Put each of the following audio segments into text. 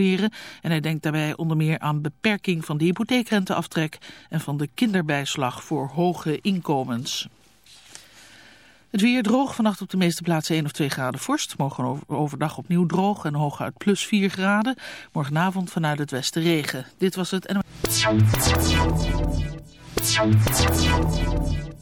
leren en hij denkt daarbij onder meer aan beperking van de hypotheekrenteaftrek en van de kinderbijslag voor hoge inkomens. Het weer droog, vannacht op de meeste plaatsen 1 of 2 graden vorst. Morgen overdag opnieuw droog en hooguit plus 4 graden. Morgenavond vanuit het westen regen. Dit was het...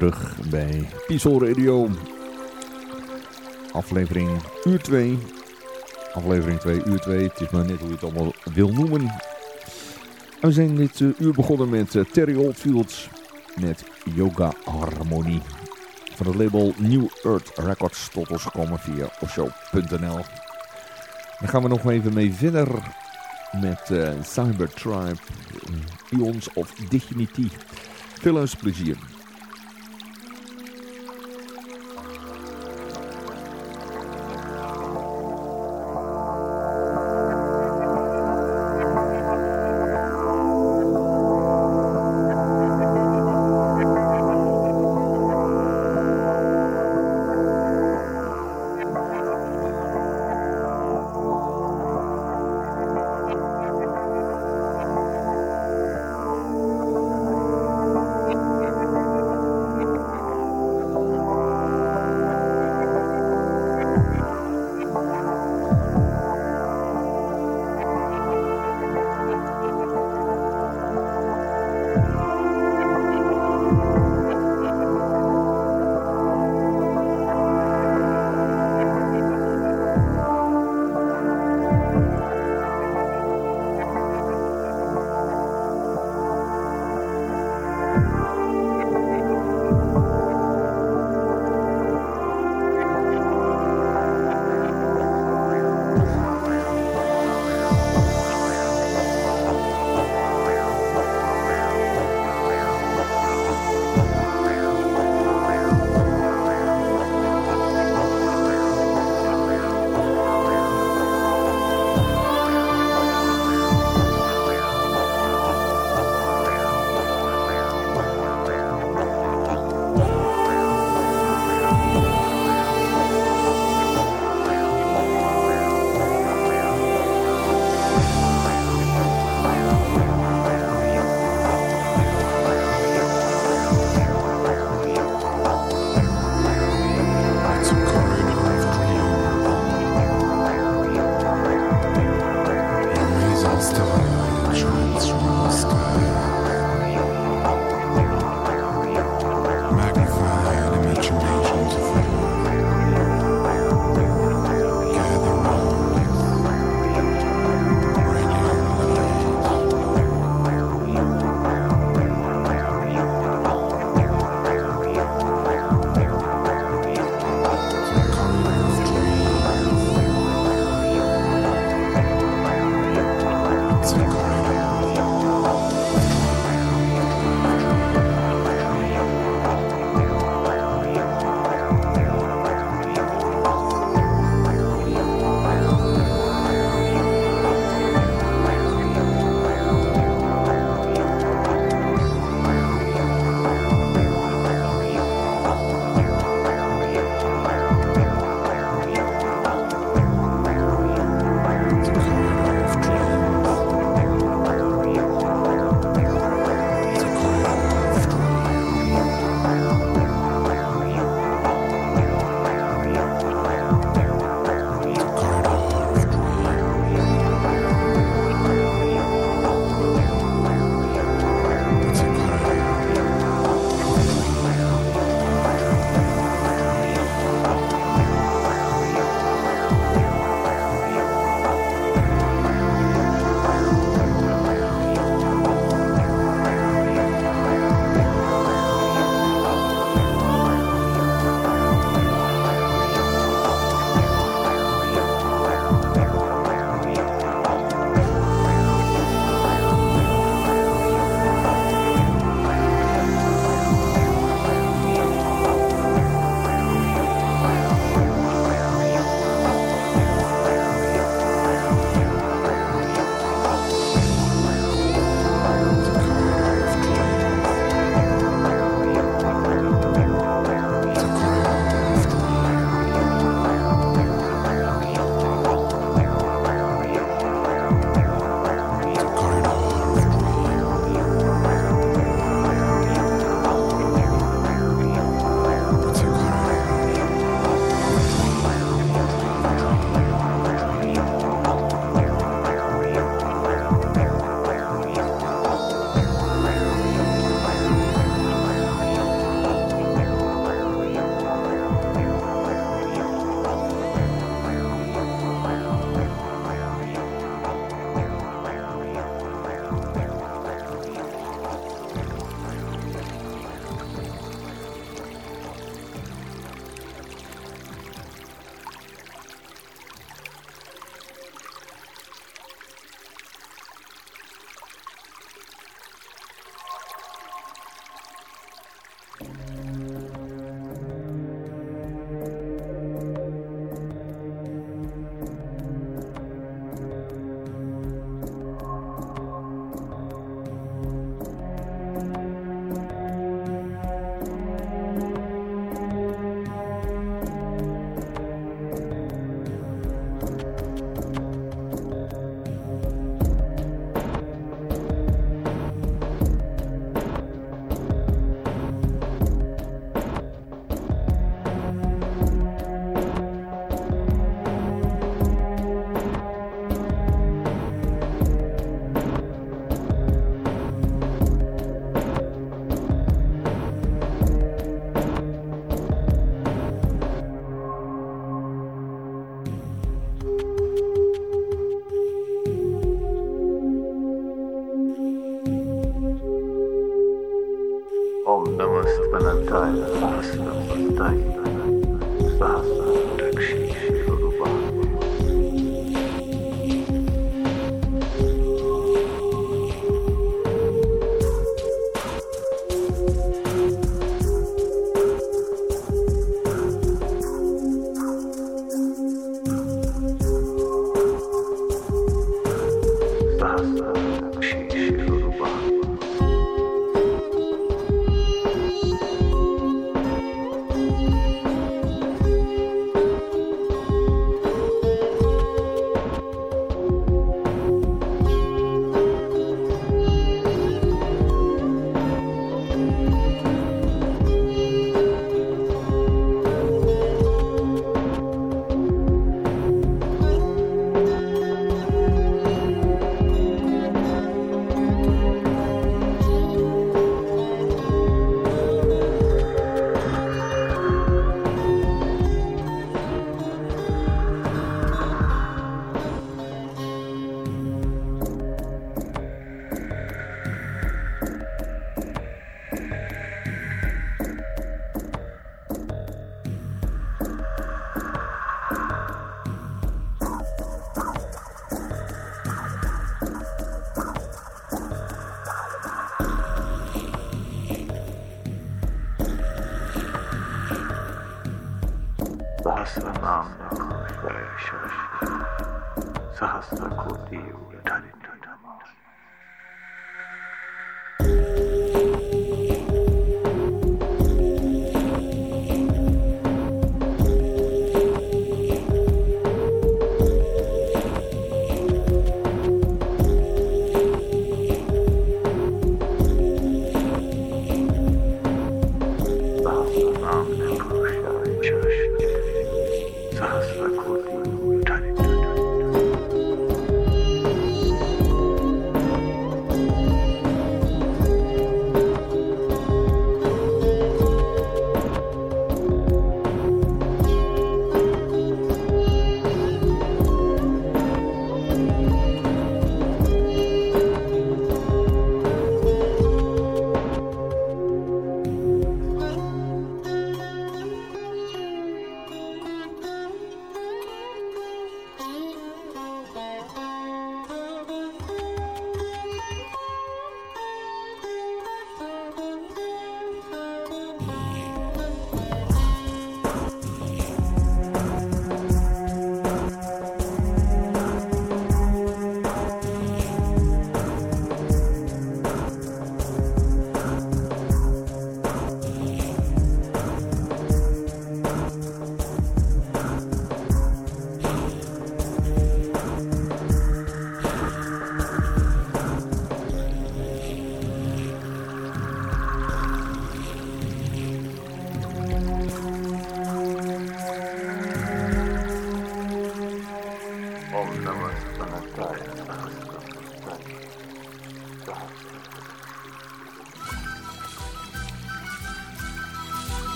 Terug bij Piesel Radio. Aflevering uur 2. Aflevering 2, uur 2. Het is maar net hoe je het allemaal wil noemen. We zijn dit uh, uur begonnen met uh, Terry Oldfield met Yoga Harmonie. Van het label New Earth Records tot ons gekomen via osho.nl. Dan gaan we nog even mee verder met uh, Cyber Tribe, Ions of Dignity. Veel plezier.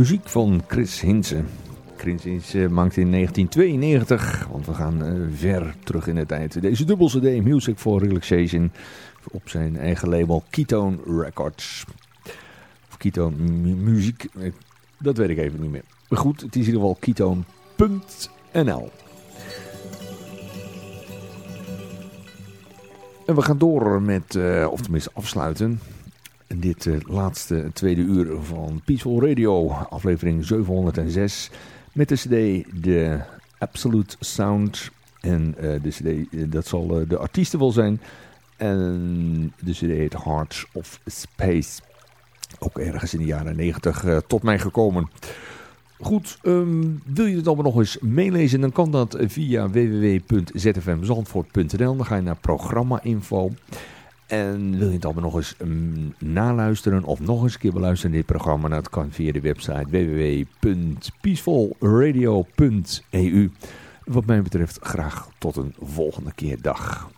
Muziek van Chris Hinsen. Chris Hinsen maakte in 1992, want we gaan uh, ver terug in de tijd, deze dubbel CD Music for Relaxation op zijn eigen label Ketone Records. Of Ketone Muziek, dat weet ik even niet meer. Maar goed, het is in ieder geval ketone.nl. En we gaan door met, uh, of tenminste afsluiten, dit uh, laatste tweede uur van Peaceful Radio, aflevering 706. Met de cd The Absolute Sound. En uh, de cd, uh, dat zal de artiesten wel zijn. En de cd heet Hearts of Space. Ook ergens in de jaren 90 tot mij gekomen. Goed, um, wil je het allemaal nog eens meelezen, dan kan dat via www.zfmzandvoort.nl. Dan ga je naar programma info. En wil je het allemaal nog eens mm, naluisteren of nog eens een keer beluisteren dit programma? Dat kan via de website www.peacefulradio.eu. Wat mij betreft graag tot een volgende keer. Dag.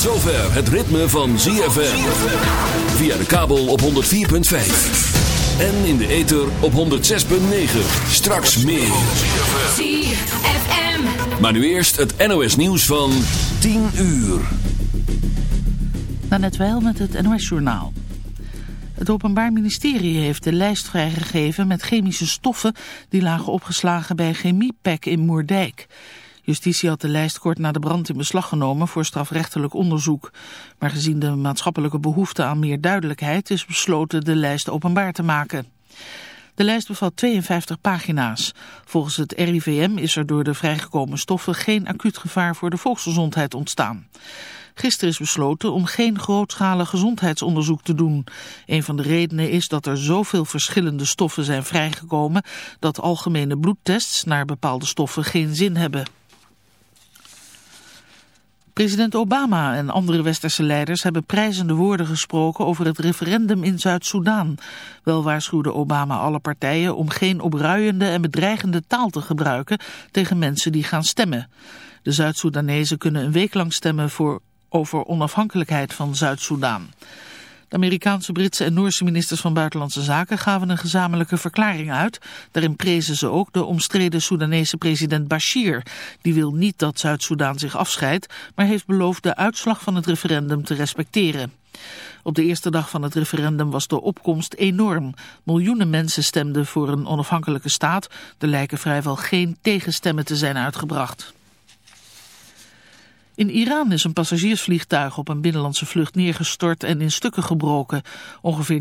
Zover het ritme van ZFM. Via de kabel op 104.5. En in de ether op 106.9. Straks meer. ZFM. Maar nu eerst het NOS nieuws van 10 uur. net wel met het NOS-journaal. Het Openbaar Ministerie heeft de lijst vrijgegeven met chemische stoffen die lagen opgeslagen bij Chemiepek in Moerdijk. Justitie had de lijst kort na de brand in beslag genomen voor strafrechtelijk onderzoek. Maar gezien de maatschappelijke behoefte aan meer duidelijkheid is besloten de lijst openbaar te maken. De lijst bevat 52 pagina's. Volgens het RIVM is er door de vrijgekomen stoffen geen acuut gevaar voor de volksgezondheid ontstaan. Gisteren is besloten om geen grootschalig gezondheidsonderzoek te doen. Een van de redenen is dat er zoveel verschillende stoffen zijn vrijgekomen dat algemene bloedtests naar bepaalde stoffen geen zin hebben. President Obama en andere westerse leiders hebben prijzende woorden gesproken over het referendum in Zuid-Soedan. Wel waarschuwde Obama alle partijen om geen opruiende en bedreigende taal te gebruiken tegen mensen die gaan stemmen. De Zuid-Soedanezen kunnen een week lang stemmen voor, over onafhankelijkheid van Zuid-Soedan. De Amerikaanse, Britse en Noorse ministers van Buitenlandse Zaken gaven een gezamenlijke verklaring uit. Daarin prezen ze ook de omstreden Soedanese president Bashir. Die wil niet dat Zuid-Soedan zich afscheidt, maar heeft beloofd de uitslag van het referendum te respecteren. Op de eerste dag van het referendum was de opkomst enorm. Miljoenen mensen stemden voor een onafhankelijke staat. Er lijken vrijwel geen tegenstemmen te zijn uitgebracht. In Iran is een passagiersvliegtuig op een binnenlandse vlucht neergestort en in stukken gebroken. Ongeveer